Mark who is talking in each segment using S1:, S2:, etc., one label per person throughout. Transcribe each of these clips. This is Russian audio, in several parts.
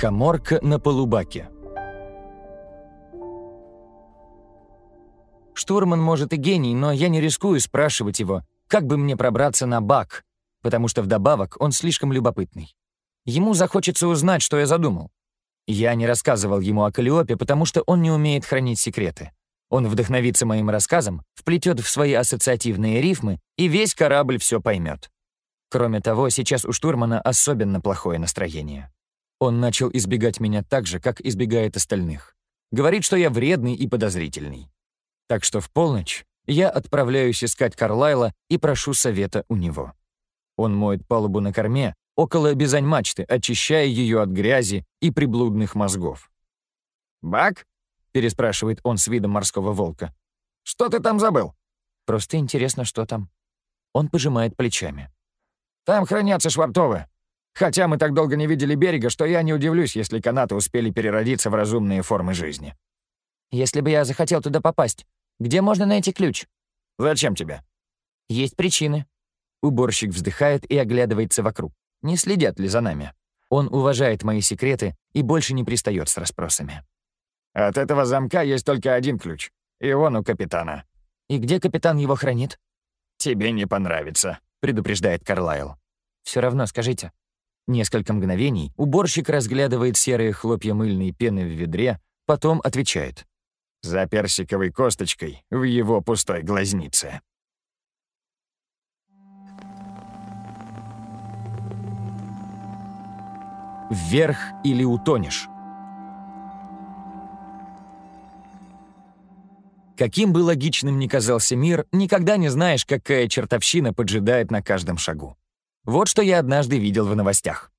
S1: Коморка на полубаке. Штурман, может, и гений, но я не рискую спрашивать его, как бы мне пробраться на бак, потому что вдобавок он слишком любопытный. Ему захочется узнать, что я задумал. Я не рассказывал ему о Калиопе, потому что он не умеет хранить секреты. Он вдохновится моим рассказом, вплетет в свои ассоциативные рифмы, и весь корабль все поймет. Кроме того, сейчас у штурмана особенно плохое настроение. Он начал избегать меня так же, как избегает остальных. Говорит, что я вредный и подозрительный. Так что в полночь я отправляюсь искать Карлайла и прошу совета у него. Он моет палубу на корме, около бизань-мачты, очищая ее от грязи и приблудных мозгов.
S2: «Бак?» — переспрашивает он с видом морского волка. «Что ты там забыл?»
S1: «Просто интересно, что там». Он пожимает плечами.
S2: «Там хранятся швартовы. Хотя мы так долго не видели берега, что я не удивлюсь, если канаты успели переродиться в разумные формы жизни.
S3: Если бы я захотел туда попасть, где можно найти ключ?
S2: Зачем тебе?
S3: Есть причины.
S1: Уборщик вздыхает и оглядывается вокруг. Не следят ли за нами? Он уважает мои секреты и больше не пристает с расспросами.
S2: От этого замка есть только один ключ. И он у капитана.
S3: И где капитан его хранит?
S2: Тебе не понравится, предупреждает Карлайл.
S3: Все равно скажите.
S1: Несколько мгновений уборщик разглядывает серые хлопья мыльной пены в ведре, потом отвечает.
S2: «За персиковой косточкой в его пустой глазнице».
S1: Вверх или утонешь. Каким бы логичным ни казался мир, никогда не знаешь, какая чертовщина поджидает на каждом шагу. Вот что я однажды видел в новостях.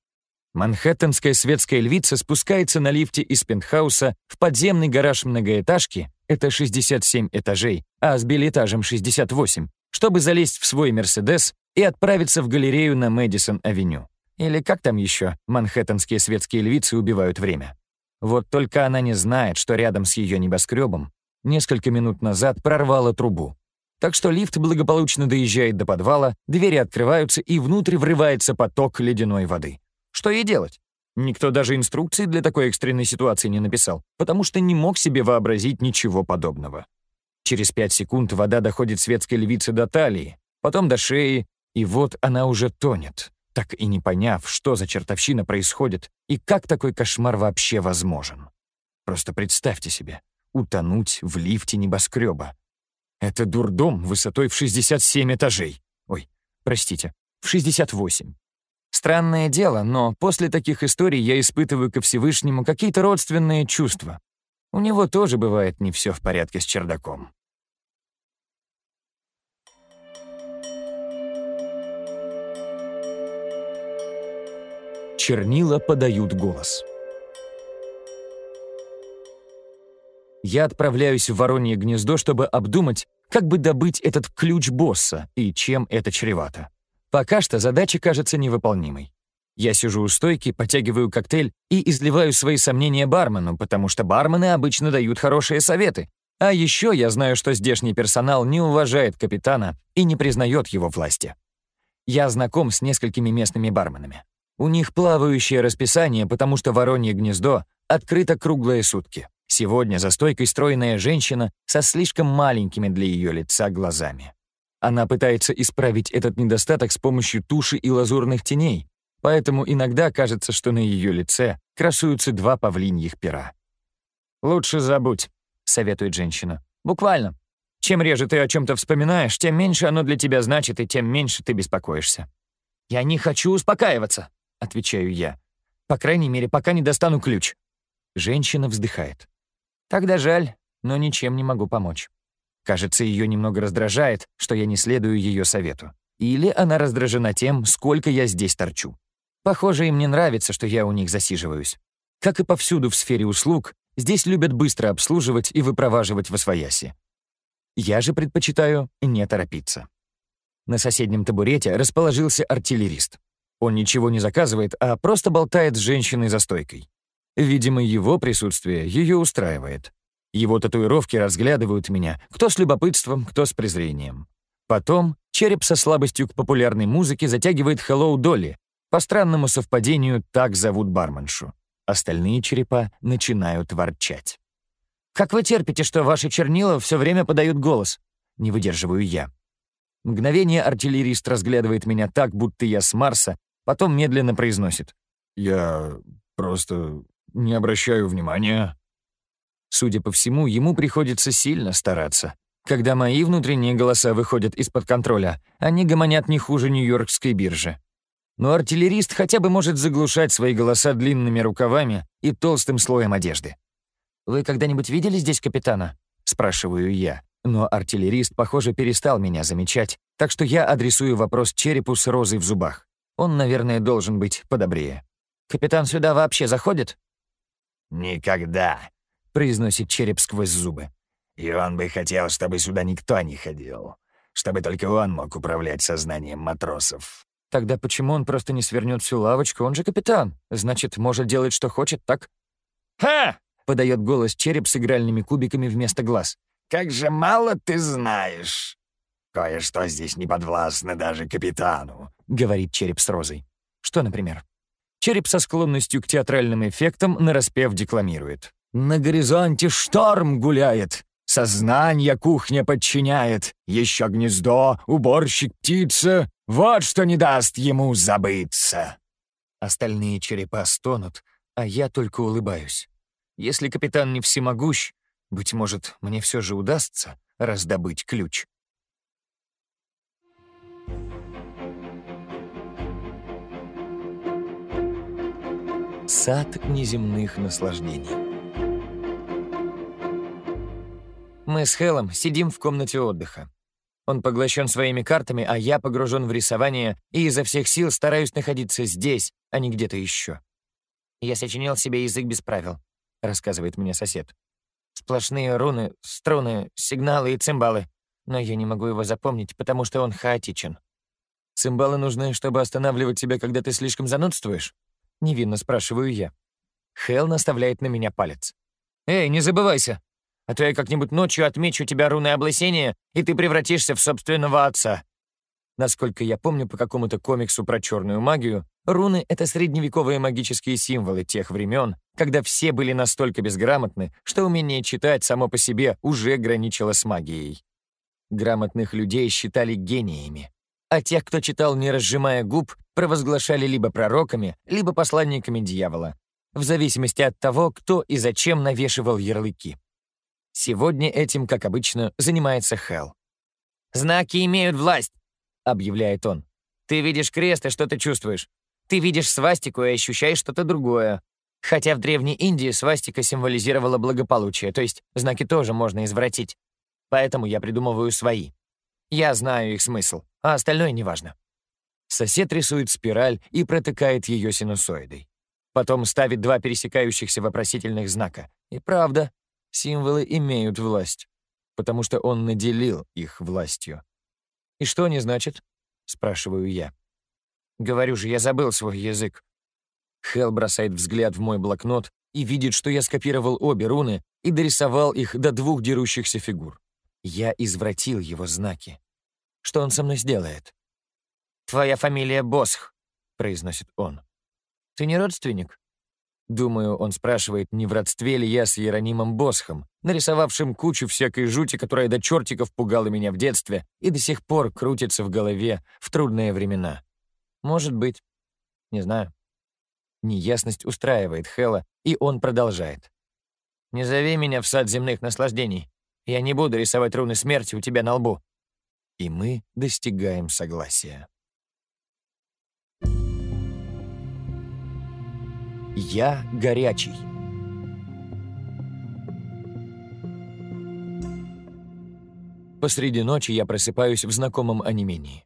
S1: Манхэттенская светская львица спускается на лифте из пентхауса в подземный гараж многоэтажки, это 67 этажей, а с билетажем 68, чтобы залезть в свой «Мерседес» и отправиться в галерею на Мэдисон-авеню. Или как там еще манхэттенские светские львицы убивают время. Вот только она не знает, что рядом с ее небоскребом несколько минут назад прорвало трубу. Так что лифт благополучно доезжает до подвала, двери открываются, и внутрь врывается поток ледяной воды. Что ей делать? Никто даже инструкции для такой экстренной ситуации не написал, потому что не мог себе вообразить ничего подобного. Через пять секунд вода доходит светской львице до талии, потом до шеи, и вот она уже тонет, так и не поняв, что за чертовщина происходит и как такой кошмар вообще возможен. Просто представьте себе, утонуть в лифте небоскреба. Это дурдом высотой в 67 этажей. Ой, простите, в 68. Странное дело, но после таких историй я испытываю ко Всевышнему какие-то родственные чувства. У него тоже бывает не все в порядке с чердаком. Чернила подают голос. Я отправляюсь в Воронье гнездо, чтобы обдумать, как бы добыть этот ключ босса и чем это чревато. Пока что задача кажется невыполнимой. Я сижу у стойки, потягиваю коктейль и изливаю свои сомнения бармену, потому что бармены обычно дают хорошие советы. А еще я знаю, что здешний персонал не уважает капитана и не признает его власти. Я знаком с несколькими местными барменами. У них плавающее расписание, потому что Воронье гнездо открыто круглые сутки. Сегодня за стойкой стройная женщина со слишком маленькими для ее лица глазами. Она пытается исправить этот недостаток с помощью туши и лазурных теней, поэтому иногда кажется, что на ее лице красуются два павлиньих пера. «Лучше забудь», — советует женщина. «Буквально. Чем реже ты о чем-то вспоминаешь, тем меньше оно для тебя значит, и тем меньше ты беспокоишься». «Я не хочу успокаиваться», — отвечаю я. «По крайней мере, пока не достану ключ». Женщина вздыхает. Тогда жаль, но ничем не могу помочь. Кажется, ее немного раздражает, что я не следую ее совету. Или она раздражена тем, сколько я здесь торчу. Похоже, им не нравится, что я у них засиживаюсь. Как и повсюду в сфере услуг, здесь любят быстро обслуживать и выпроваживать в освояси. Я же предпочитаю не торопиться. На соседнем табурете расположился артиллерист. Он ничего не заказывает, а просто болтает с женщиной за стойкой. Видимо, его присутствие ее устраивает. Его татуировки разглядывают меня, кто с любопытством, кто с презрением. Потом череп со слабостью к популярной музыке затягивает «Hello, Долли». По странному совпадению так зовут барменшу. Остальные черепа начинают ворчать.
S3: «Как вы терпите, что ваши чернила все время подают голос?»
S1: Не выдерживаю я. Мгновение артиллерист разглядывает меня так, будто я с Марса, потом медленно произносит. «Я просто не обращаю внимания». Судя по всему, ему приходится сильно стараться. Когда мои внутренние голоса выходят из-под контроля, они гомонят не хуже Нью-Йоркской биржи. Но артиллерист хотя бы может заглушать свои голоса длинными рукавами и толстым слоем одежды.
S3: «Вы когда-нибудь видели здесь капитана?»
S1: — спрашиваю я. Но артиллерист, похоже, перестал меня замечать, так что я адресую вопрос черепу с розой в зубах. Он, наверное, должен быть подобрее.
S3: «Капитан сюда вообще заходит?»
S2: «Никогда», — произносит череп сквозь зубы. «И он бы хотел, чтобы сюда никто не ходил. Чтобы только он мог управлять сознанием матросов».
S1: «Тогда почему он просто не свернет всю лавочку? Он же капитан. Значит, может делать, что хочет, так?»
S2: «Ха!»
S1: — подает голос череп с игральными кубиками вместо глаз.
S2: «Как же мало ты знаешь!» «Кое-что здесь не подвластно даже капитану», — говорит череп с розой.
S1: «Что, например?» Череп со склонностью к театральным эффектам нараспев декламирует. «На горизонте шторм гуляет, сознание кухня подчиняет, еще гнездо, уборщик птица, вот что не даст ему забыться». Остальные черепа стонут, а я только улыбаюсь. Если капитан не всемогущ, быть может, мне все же удастся раздобыть ключ. Сад неземных наслаждений. Мы с Хелом сидим в комнате отдыха. Он поглощен своими картами, а я погружен в рисование и изо всех сил стараюсь находиться здесь, а не где-то еще.
S3: «Я сочинил себе язык без правил», — рассказывает мне сосед. «Сплошные руны, струны, сигналы и цимбалы. Но я не могу его запомнить, потому что он хаотичен».
S1: «Цимбалы нужны, чтобы останавливать тебя, когда ты слишком занудствуешь?» — невинно спрашиваю я. Хелл наставляет на меня палец. «Эй, не забывайся, а то я как-нибудь ночью отмечу тебя руной облысения, и ты превратишься в собственного отца». Насколько я помню по какому-то комиксу про черную магию, руны — это средневековые магические символы тех времен, когда все были настолько безграмотны, что умение читать само по себе уже граничило с магией. Грамотных людей считали гениями, а тех, кто читал, не разжимая губ, провозглашали либо пророками, либо посланниками дьявола, в зависимости от того, кто и зачем навешивал ярлыки. Сегодня этим, как обычно, занимается Хелл.
S3: «Знаки имеют власть», — объявляет он.
S1: «Ты видишь крест, и что ты чувствуешь? Ты видишь свастику и ощущаешь что-то другое. Хотя в Древней Индии свастика символизировала благополучие, то есть знаки тоже можно извратить. Поэтому я придумываю свои. Я знаю их смысл, а остальное неважно. Сосед рисует спираль и протыкает ее синусоидой. Потом ставит два пересекающихся вопросительных знака. И правда, символы имеют власть, потому что он наделил их властью. «И что они значат?» — спрашиваю я. Говорю же, я забыл свой язык. Хелл бросает взгляд в мой блокнот и видит, что я скопировал обе руны и дорисовал их до двух дерущихся фигур. Я извратил его знаки. Что он со мной сделает?
S3: «Твоя фамилия Босх», — произносит он. «Ты не родственник?»
S1: Думаю, он спрашивает, не в родстве ли я с Иеронимом Босхом, нарисовавшим кучу всякой жути, которая до чертиков пугала меня в детстве и до сих пор крутится в голове в трудные времена. Может быть. Не знаю. Неясность устраивает Хэлла, и он продолжает. «Не зови меня в сад земных наслаждений. Я не буду рисовать руны смерти у тебя на лбу». И мы достигаем согласия. Я горячий. Посреди ночи я просыпаюсь в знакомом онемении.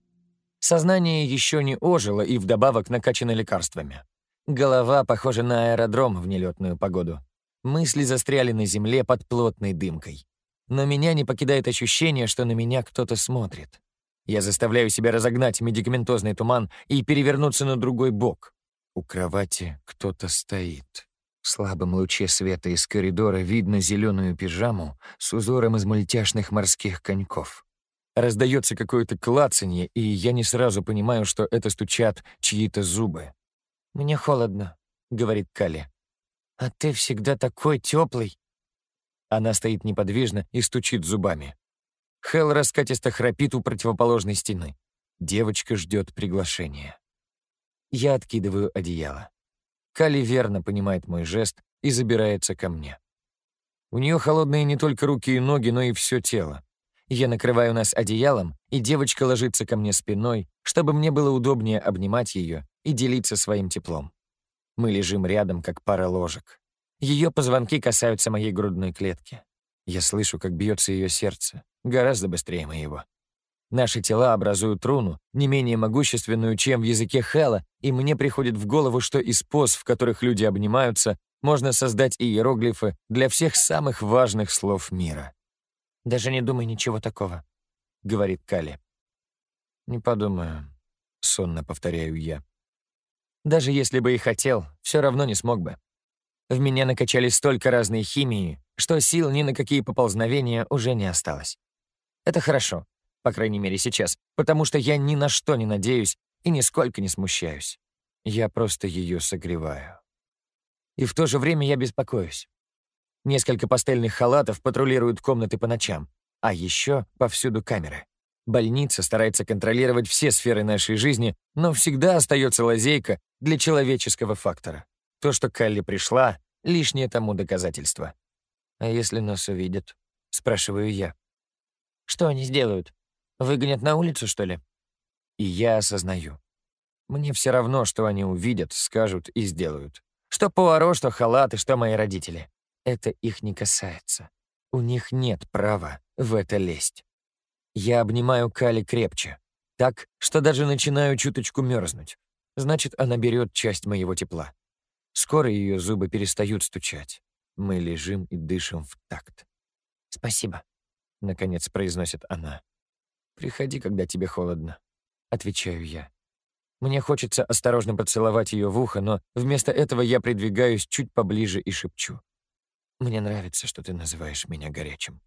S1: Сознание еще не ожило и вдобавок накачано лекарствами. Голова похожа на аэродром в нелетную погоду. Мысли застряли на земле под плотной дымкой. Но меня не покидает ощущение, что на меня кто-то смотрит. Я заставляю себя разогнать медикаментозный туман и перевернуться на другой бок. У кровати кто-то стоит. В слабом луче света из коридора видно зеленую пижаму с узором из мультяшных морских коньков. Раздается какое-то клацанье, и я не сразу понимаю, что это стучат чьи-то зубы.
S3: «Мне холодно», — говорит Калли. «А ты всегда такой теплый.
S1: Она стоит неподвижно и стучит зубами. Хел раскатисто храпит у противоположной стены. Девочка ждет приглашения. Я откидываю одеяло. Кали верно понимает мой жест и забирается ко мне. У нее холодные не только руки и ноги, но и все тело. Я накрываю нас одеялом, и девочка ложится ко мне спиной, чтобы мне было удобнее обнимать ее и делиться своим теплом. Мы лежим рядом, как пара ложек. Ее позвонки касаются моей грудной клетки. Я слышу, как бьется ее сердце, гораздо быстрее моего. Наши тела образуют руну, не менее могущественную, чем в языке Хэла, и мне приходит в голову, что из поз, в которых люди обнимаются, можно создать иероглифы для всех самых важных слов мира.
S3: «Даже не думай ничего такого», — говорит Кали.
S1: «Не подумаю», — сонно повторяю я.
S3: «Даже если бы и хотел, все равно не смог бы. В меня накачали столько разной химии, что сил ни на какие поползновения уже не осталось. Это хорошо, по крайней мере сейчас, потому что я ни на что не надеюсь и нисколько не смущаюсь. Я просто ее согреваю. И в то же время я беспокоюсь. Несколько пастельных халатов патрулируют комнаты по ночам, а еще повсюду камеры. Больница старается контролировать все сферы нашей жизни, но всегда остается лазейка для человеческого фактора. То, что Калли пришла, — лишнее тому доказательство. «А если нас увидят?» — спрашиваю я. «Что они сделают? Выгонят на улицу, что ли?» И я осознаю. Мне все равно, что они увидят, скажут и сделают. Что Пуаро, что халаты, что мои родители. Это их не касается. У них нет права в это лезть. Я обнимаю Кали крепче, так, что даже начинаю чуточку мерзнуть. Значит, она берет часть моего тепла. Скоро ее зубы перестают стучать. Мы лежим и дышим в такт. «Спасибо», — наконец произносит она. «Приходи, когда тебе холодно», — отвечаю я. Мне хочется осторожно поцеловать ее в ухо, но вместо этого я придвигаюсь чуть поближе и шепчу. «Мне нравится, что ты называешь меня горячим».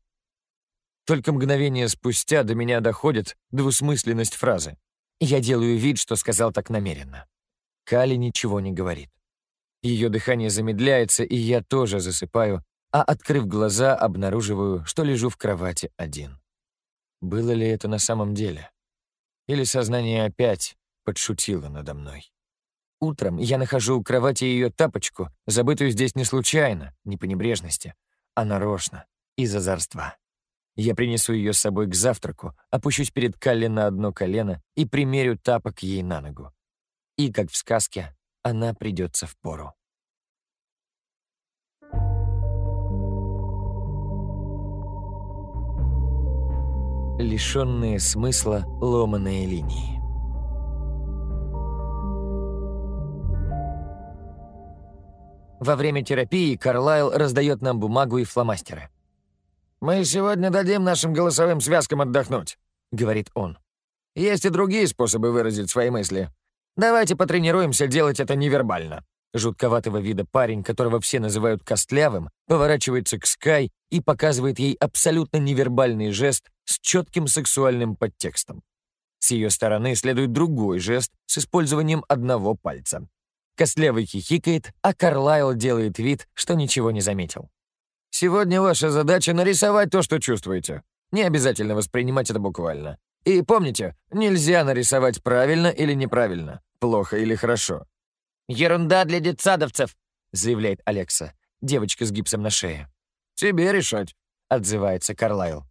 S3: Только мгновение спустя до меня доходит двусмысленность фразы. Я делаю вид, что сказал так намеренно. Кали ничего не говорит. Ее дыхание замедляется, и я тоже засыпаю, а, открыв глаза, обнаруживаю, что лежу в кровати один. Было ли это на самом деле? Или сознание опять подшутило надо мной? Утром я нахожу у кровати ее тапочку, забытую здесь не случайно, не по небрежности, а нарочно, из озорства. Я принесу ее с собой к завтраку, опущусь перед Калли на одно колено и примерю тапок ей на ногу. И, как в сказке, она придется в пору. Лишенные смысла ломаные линии. Во время терапии Карлайл раздает нам бумагу и фломастеры.
S2: «Мы сегодня дадим нашим голосовым связкам отдохнуть», — говорит он. «Есть и другие способы выразить свои мысли. Давайте потренируемся делать это невербально».
S1: Жутковатого вида парень, которого все называют костлявым, поворачивается к Скай и показывает ей абсолютно невербальный жест с четким сексуальным подтекстом. С ее стороны следует другой жест с использованием одного пальца. Костлявый хихикает, а Карлайл делает вид, что ничего не заметил.
S2: «Сегодня ваша задача — нарисовать то, что чувствуете. Не обязательно воспринимать это буквально. И помните, нельзя нарисовать правильно или неправильно плохо или хорошо.
S3: «Ерунда для детсадовцев», — заявляет Алекса, девочка с гипсом на шее.
S2: «Тебе решать», —
S1: отзывается Карлайл.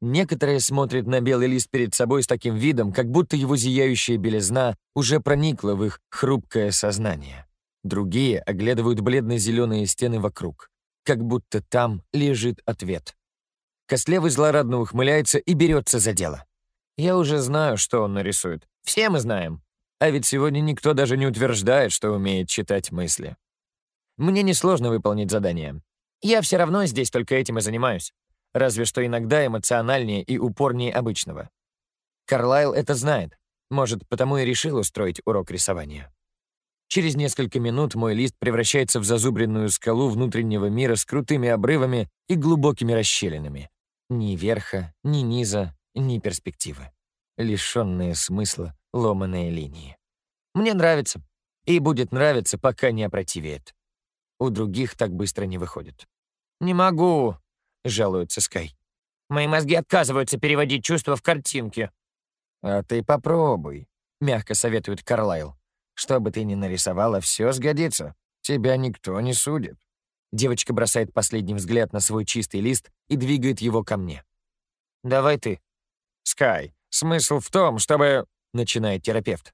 S1: Некоторые смотрят на белый лист перед собой с таким видом, как будто его зияющая белизна уже проникла в их хрупкое сознание. Другие оглядывают бледно-зеленые стены вокруг, как будто там лежит ответ. Костлевый злорадно ухмыляется и берется за дело. Я уже знаю, что он нарисует. Все мы знаем. А ведь сегодня никто даже не утверждает, что умеет читать мысли. Мне несложно выполнить задание. Я все равно здесь только этим и занимаюсь. Разве что иногда эмоциональнее и упорнее обычного. Карлайл это знает. Может, потому и решил устроить урок рисования. Через несколько минут мой лист превращается в зазубренную скалу внутреннего мира с крутыми обрывами и глубокими расщелинами. Ни верха, ни низа, ни перспективы. Лишенные смысла ломаные линии. Мне нравится. И будет нравиться, пока не опротивеет.
S3: У других так быстро не выходит. «Не могу», — жалуется Скай. «Мои мозги отказываются переводить чувства в картинки».
S2: «А ты попробуй», — мягко советует Карлайл. «Что бы ты ни нарисовала, все сгодится. Тебя никто не судит».
S3: Девочка бросает последний взгляд на свой чистый лист и двигает его ко мне. «Давай ты».
S2: «Скай, смысл в том, чтобы...»
S3: — начинает терапевт.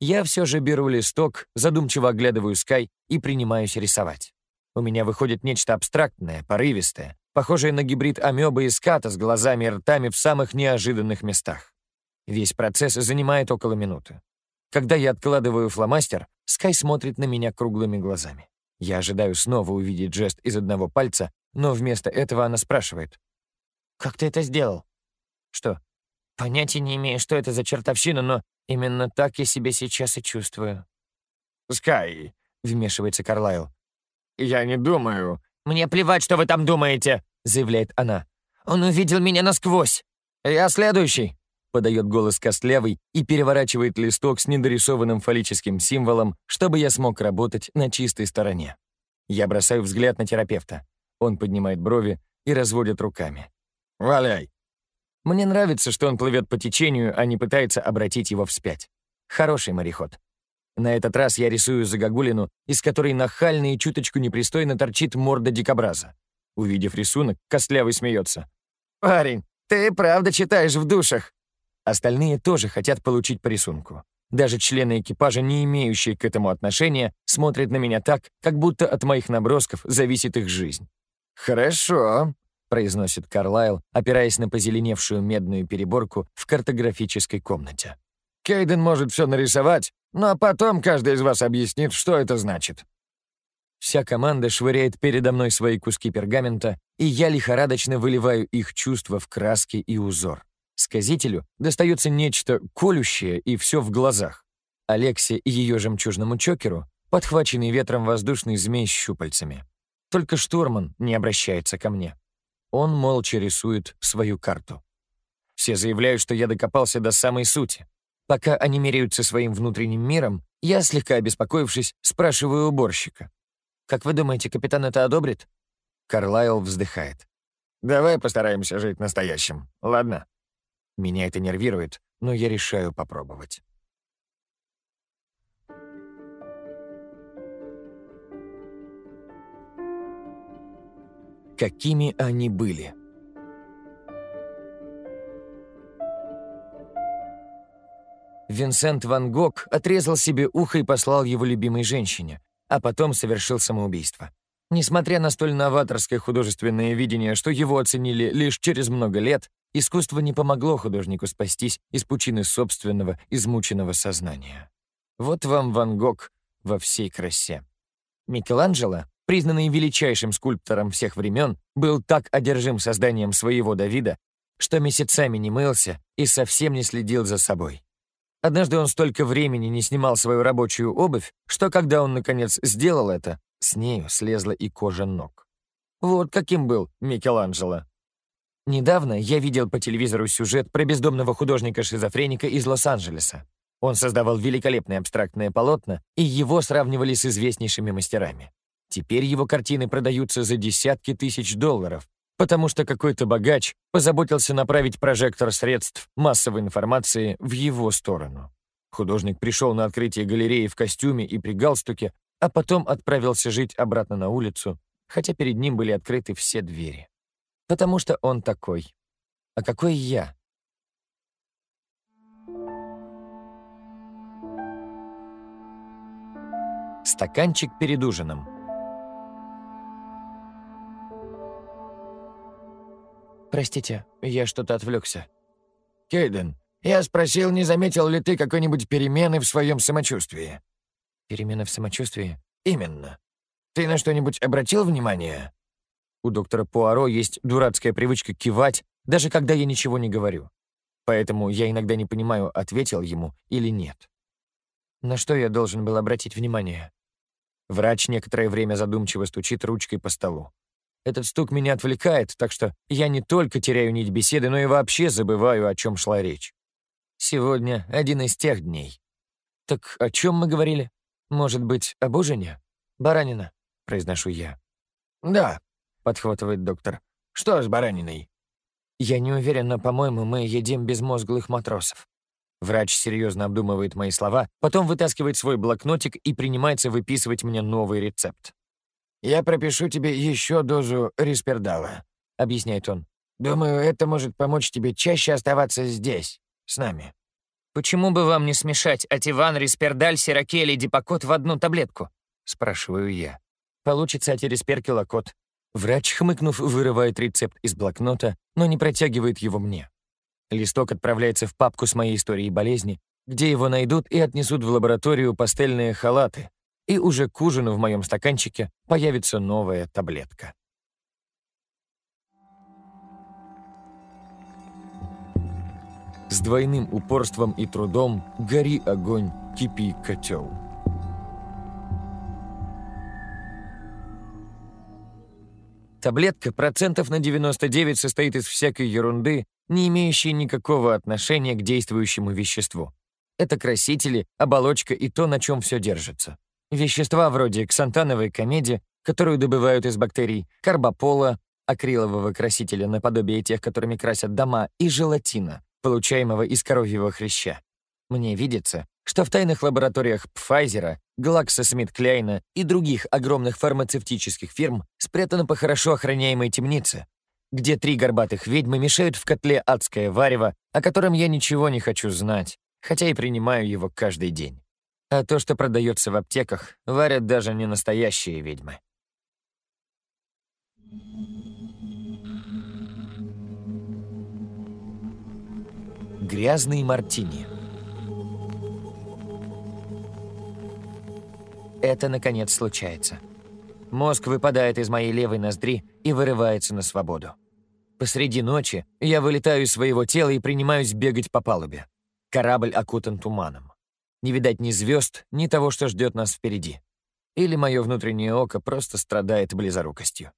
S3: Я все же беру листок, задумчиво оглядываю Скай и принимаюсь рисовать. У меня выходит нечто абстрактное, порывистое, похожее на гибрид амебы и ската с глазами и ртами в самых неожиданных местах. Весь процесс занимает около минуты. Когда я откладываю фломастер, Скай смотрит на меня круглыми глазами. Я ожидаю снова увидеть жест из одного пальца, но вместо этого она спрашивает. «Как ты это сделал?» «Что?» «Понятия не имею, что это за чертовщина, но Именно так я себя сейчас и чувствую.
S2: «Скай», — вмешивается Карлайл. «Я не думаю...»
S3: «Мне плевать, что вы там думаете», — заявляет она. «Он увидел меня насквозь. Я следующий», — подает голос Костлявый и переворачивает листок с недорисованным фаллическим символом, чтобы я смог работать на чистой стороне. Я бросаю взгляд на терапевта. Он поднимает брови и разводит руками.
S2: «Валяй!»
S3: Мне нравится, что он плывет по течению, а не пытается обратить его вспять. Хороший мореход. На этот раз я рисую загогулину, из которой нахально и чуточку непристойно торчит морда дикобраза. Увидев рисунок, Костлявый смеется. «Парень, ты правда читаешь в душах?» Остальные тоже хотят получить по рисунку. Даже члены экипажа, не имеющие к этому отношения, смотрят на меня так, как будто от моих набросков зависит их жизнь.
S2: «Хорошо»,
S3: произносит Карлайл, опираясь на позеленевшую медную переборку в картографической комнате.
S2: «Кейден может все нарисовать, но потом каждый из вас объяснит, что это значит».
S3: Вся команда швыряет передо мной свои куски пергамента, и я лихорадочно выливаю их чувства в краски и узор. Сказителю достается нечто колющее и все в глазах. Алексе и ее жемчужному чокеру подхваченный ветром воздушный змей с щупальцами. Только штурман не обращается ко мне. Он молча рисует свою карту. Все заявляют, что я докопался до самой сути. Пока они меряются своим внутренним миром, я, слегка обеспокоившись, спрашиваю уборщика. «Как вы думаете, капитан это одобрит?» Карлайл вздыхает.
S2: «Давай постараемся жить настоящим, ладно?»
S3: Меня это нервирует, но я решаю попробовать. Какими они были. Винсент Ван Гог отрезал себе ухо и послал его любимой женщине, а потом совершил самоубийство. Несмотря на столь новаторское художественное видение, что его оценили лишь через много лет, искусство не помогло художнику спастись из пучины собственного измученного сознания. Вот вам Ван Гог во всей красе. Микеланджело признанный величайшим скульптором всех времен, был так одержим созданием своего Давида, что месяцами не мылся и совсем не следил за собой. Однажды он столько времени не снимал свою рабочую обувь, что когда он, наконец, сделал это, с нею слезла и кожа ног. Вот каким был Микеланджело. Недавно я видел по телевизору сюжет про бездомного художника-шизофреника из Лос-Анджелеса. Он создавал великолепные абстрактные полотна, и его сравнивали с известнейшими мастерами. Теперь его картины продаются за десятки тысяч долларов, потому что какой-то богач позаботился направить прожектор средств массовой информации в его сторону. Художник пришел на открытие галереи в костюме и при галстуке, а потом отправился жить обратно на улицу, хотя перед ним были открыты все двери. Потому что он такой. А какой я? Стаканчик перед ужином. «Простите, я что-то отвлекся».
S2: «Кейден, я спросил, не заметил ли ты какой-нибудь перемены в своем самочувствии?»
S3: «Перемены в самочувствии?»
S2: «Именно. Ты на что-нибудь обратил внимание?»
S3: У доктора Пуаро есть дурацкая привычка кивать, даже когда я ничего не говорю. Поэтому я иногда не понимаю, ответил ему или нет. На что я должен был обратить внимание? Врач некоторое время задумчиво стучит ручкой по столу. Этот стук меня отвлекает, так что я не только теряю нить беседы, но и вообще забываю, о чем шла речь. Сегодня один из тех дней. Так о чем мы говорили? Может быть, об ужине? Баранина. произношу я.
S2: «Да», — подхватывает доктор. «Что с бараниной?»
S3: Я не уверен, но, по-моему, мы едим безмозглых матросов. Врач серьезно обдумывает мои слова, потом вытаскивает свой блокнотик и принимается выписывать мне новый рецепт.
S2: «Я пропишу тебе еще дозу риспердала», — объясняет он. «Думаю, это может помочь тебе чаще оставаться здесь, с нами».
S3: «Почему бы вам не смешать ативан, риспердаль, сирокель и дипокот в одну таблетку?» — спрашиваю я. Получится атирисперкилокот. Врач, хмыкнув, вырывает рецепт из блокнота, но не протягивает его мне. Листок отправляется в папку с моей историей болезни, где его найдут и отнесут в лабораторию пастельные халаты, и уже к ужину в моем стаканчике появится новая таблетка. С двойным упорством и трудом гори огонь, кипи котел. Таблетка процентов на 99 состоит из всякой ерунды, не имеющей никакого отношения к действующему веществу. Это красители, оболочка и то, на чем все держится. Вещества вроде ксантановой комеди, которую добывают из бактерий, карбопола, акрилового красителя наподобие тех, которыми красят дома, и желатина, получаемого из коровьего хряща. Мне видится, что в тайных лабораториях Пфайзера, GlaxoSmithKline и других огромных фармацевтических фирм спрятано по хорошо охраняемой темнице, где три горбатых ведьмы мешают в котле адское варево, о котором я ничего не хочу знать, хотя и принимаю его каждый день. А то, что продается в аптеках, варят даже не настоящие ведьмы. Грязный мартини. Это, наконец, случается. Мозг выпадает из моей левой ноздри и вырывается на свободу. Посреди ночи я вылетаю из своего тела и принимаюсь бегать по палубе. Корабль окутан туманом. Не видать ни звезд, ни того, что ждет нас впереди. Или мое внутреннее око просто страдает близорукостью.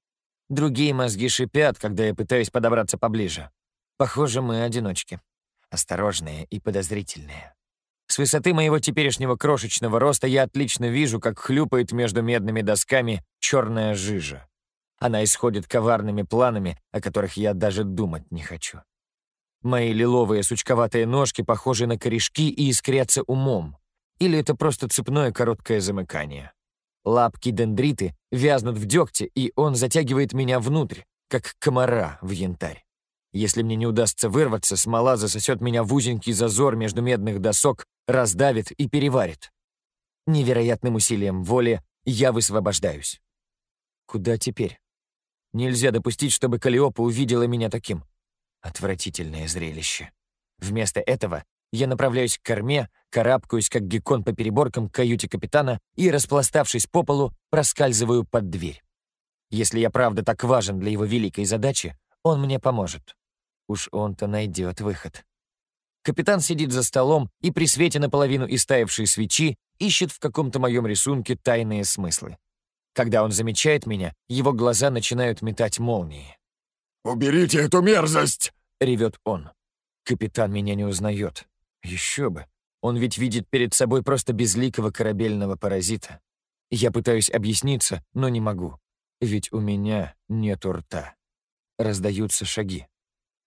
S3: Другие мозги шипят, когда я пытаюсь подобраться поближе. Похоже, мы одиночки. Осторожные и подозрительные. С высоты моего теперешнего крошечного роста я отлично вижу, как хлюпает между медными досками черная жижа. Она исходит коварными планами, о которых я даже думать не хочу. Мои лиловые сучковатые ножки похожи на корешки и искрятся умом. Или это просто цепное короткое замыкание. Лапки-дендриты вязнут в дегте, и он затягивает меня внутрь, как комара в янтарь. Если мне не удастся вырваться, смола засосет меня в узенький зазор между медных досок, раздавит и переварит. Невероятным усилием воли я высвобождаюсь. Куда теперь? Нельзя допустить, чтобы Калиопа увидела меня таким. Отвратительное зрелище. Вместо этого я направляюсь к корме, карабкаюсь, как геккон по переборкам к каюте капитана и, распластавшись по полу, проскальзываю под дверь. Если я правда так важен для его великой задачи, он мне поможет. Уж он-то найдет выход. Капитан сидит за столом и при свете наполовину истаившей свечи ищет в каком-то моем рисунке тайные смыслы. Когда он замечает меня, его глаза начинают метать молнии.
S2: «Уберите эту мерзость!»
S3: — ревет он. Капитан меня не узнает. Еще бы. Он ведь видит перед собой просто безликого корабельного паразита. Я пытаюсь объясниться, но не могу. Ведь у меня нет рта. Раздаются шаги.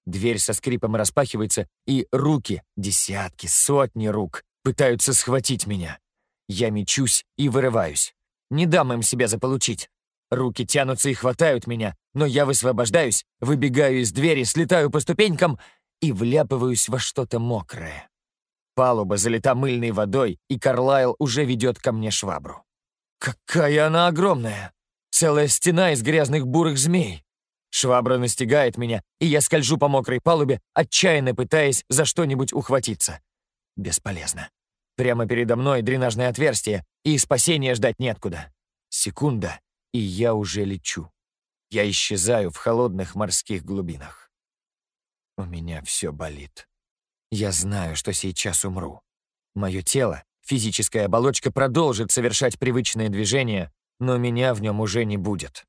S3: Дверь со скрипом распахивается, и руки, десятки, сотни рук, пытаются схватить меня. Я мечусь и вырываюсь. Не дам им себя заполучить. Руки тянутся и хватают меня, но я высвобождаюсь, выбегаю из двери, слетаю по ступенькам и вляпываюсь во что-то мокрое. Палуба залита мыльной водой, и Карлайл уже ведет ко мне швабру. Какая она огромная! Целая стена из грязных бурых змей. Швабра настигает меня, и я скольжу по мокрой палубе, отчаянно пытаясь за что-нибудь ухватиться. Бесполезно. Прямо передо мной дренажное отверстие, и спасения ждать неоткуда. Секунда, и я уже лечу. Я исчезаю в холодных морских глубинах. У меня все болит. Я знаю, что сейчас умру. Мое тело, физическая оболочка продолжит совершать привычные движения, но меня в нем уже не будет.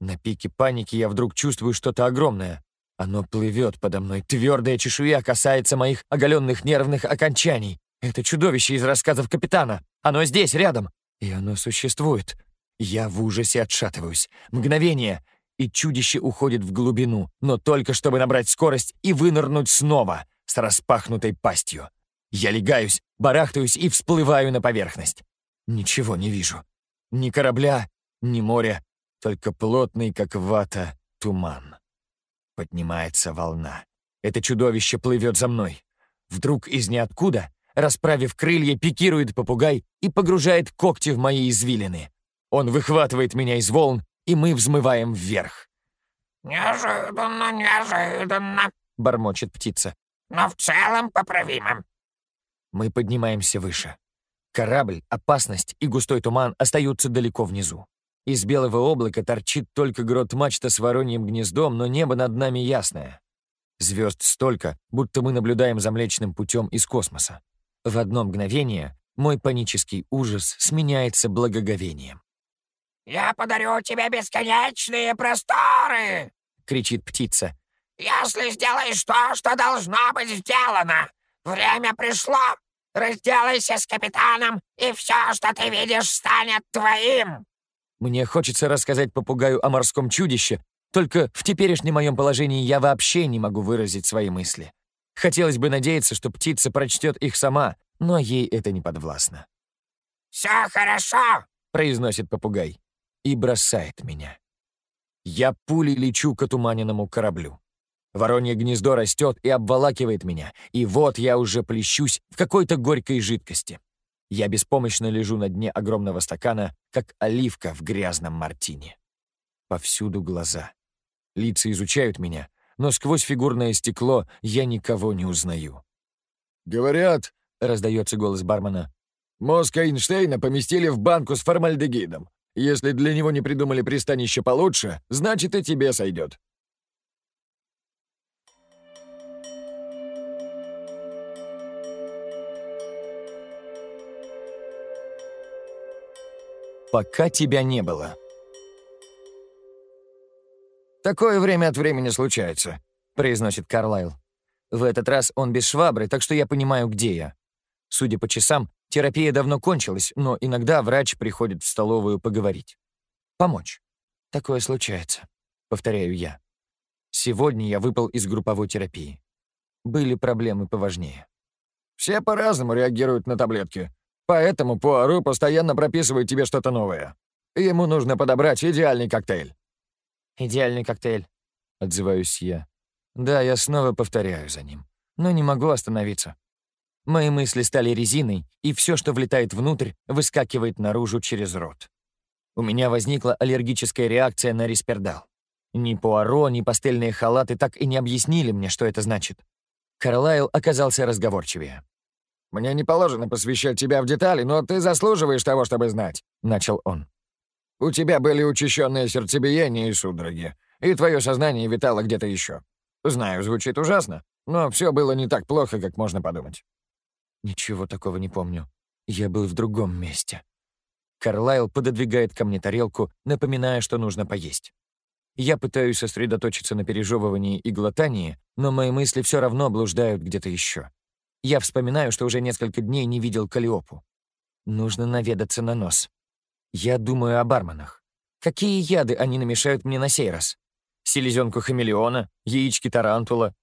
S3: На пике паники я вдруг чувствую что-то огромное. Оно плывет подо мной, твердая чешуя касается моих оголенных нервных окончаний. Это чудовище из рассказов капитана. Оно здесь, рядом. И оно существует.
S1: Я в ужасе отшатываюсь. Мгновение, и чудище уходит в глубину, но только чтобы набрать скорость и вынырнуть снова с распахнутой пастью. Я легаюсь, барахтаюсь и всплываю на поверхность. Ничего не вижу. Ни корабля, ни моря, только плотный, как вата, туман. Поднимается волна. Это чудовище плывет за мной. Вдруг из ниоткуда, расправив крылья, пикирует попугай и погружает когти в мои извилины. Он выхватывает меня из волн, и мы взмываем вверх.
S4: «Неожиданно, неожиданно», —
S1: бормочет птица.
S4: «Но в целом поправимо».
S1: Мы поднимаемся выше. Корабль, опасность и густой туман остаются далеко внизу. Из белого облака торчит только грот мачта с вороньим гнездом, но небо над нами ясное. Звезд столько, будто мы наблюдаем за Млечным путем из космоса. В одно мгновение мой панический ужас сменяется благоговением.
S4: «Я подарю тебе бесконечные просторы!»
S1: — кричит птица.
S4: «Если сделаешь то, что должно быть сделано! Время пришло! Разделайся с капитаном, и все, что ты видишь, станет твоим!»
S1: Мне хочется рассказать попугаю о морском чудище, только в теперешнем моем положении я вообще не могу выразить свои мысли. Хотелось бы надеяться, что птица прочтет их сама, но ей это не подвластно.
S4: «Все хорошо», —
S1: произносит попугай и бросает меня. Я пулей лечу к отуманенному кораблю. Воронье гнездо растет и обволакивает меня, и вот я уже плещусь в какой-то горькой жидкости. Я беспомощно лежу на дне огромного стакана, как оливка в грязном мартине. Повсюду глаза. Лица изучают меня, но сквозь фигурное стекло я никого не узнаю.
S5: «Говорят», — раздается голос бармена, «мозг Эйнштейна поместили в банку с формальдегидом. Если для него не придумали пристанище получше, значит и тебе сойдет».
S1: «Пока тебя не было».
S3: «Такое время от времени случается», — произносит Карлайл. В этот раз он без швабры, так что я понимаю, где я. Судя по часам, Терапия давно кончилась, но иногда врач приходит в столовую поговорить. Помочь. Такое случается, повторяю я. Сегодня я выпал из групповой терапии. Были проблемы поважнее.
S5: Все по-разному реагируют на таблетки. Поэтому Пуару постоянно прописывает тебе что-то новое. Ему нужно подобрать идеальный коктейль.
S3: «Идеальный коктейль», — отзываюсь я. Да, я снова повторяю за ним, но не могу остановиться. Мои мысли стали резиной, и все, что влетает внутрь, выскакивает наружу через рот. У меня возникла аллергическая реакция на риспердал. Ни Пуаро, ни пастельные халаты так и не объяснили мне, что это значит. Карлайл оказался разговорчивее.
S5: «Мне не положено посвящать тебя в детали, но ты заслуживаешь того, чтобы знать», — начал он. «У тебя были учащенные сердцебиения и судороги, и твое сознание витало где-то еще. Знаю, звучит ужасно, но все было не так плохо, как можно подумать.
S3: Ничего такого не помню. Я был в другом месте. Карлайл пододвигает ко мне тарелку, напоминая, что нужно поесть. Я пытаюсь сосредоточиться на пережевывании и глотании, но мои мысли все равно блуждают где-то еще. Я вспоминаю, что уже несколько дней не видел Калиопу. Нужно наведаться на нос. Я думаю о барменах. Какие яды они намешают мне на сей раз? Селезенку хамелеона, яички тарантула,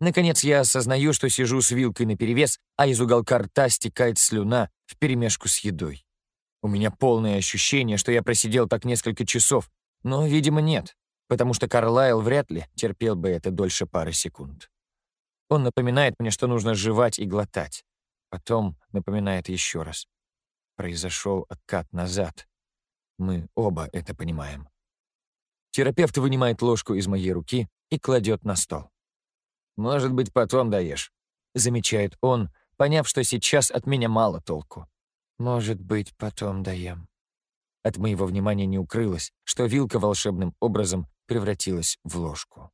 S3: Наконец я осознаю, что сижу с вилкой наперевес, а из уголка рта стекает слюна вперемешку с едой. У меня полное ощущение, что я просидел так несколько часов, но, видимо, нет, потому что Карлайл вряд ли терпел бы это дольше пары секунд. Он напоминает мне, что нужно жевать и глотать. Потом напоминает еще раз. Произошел откат назад. Мы оба это понимаем. Терапевт вынимает ложку из моей руки и кладет на стол.
S5: Может быть, потом даешь», —
S3: замечает он, поняв, что сейчас от меня мало толку. «Может быть, потом даем». От моего внимания не укрылось, что вилка волшебным образом превратилась в ложку.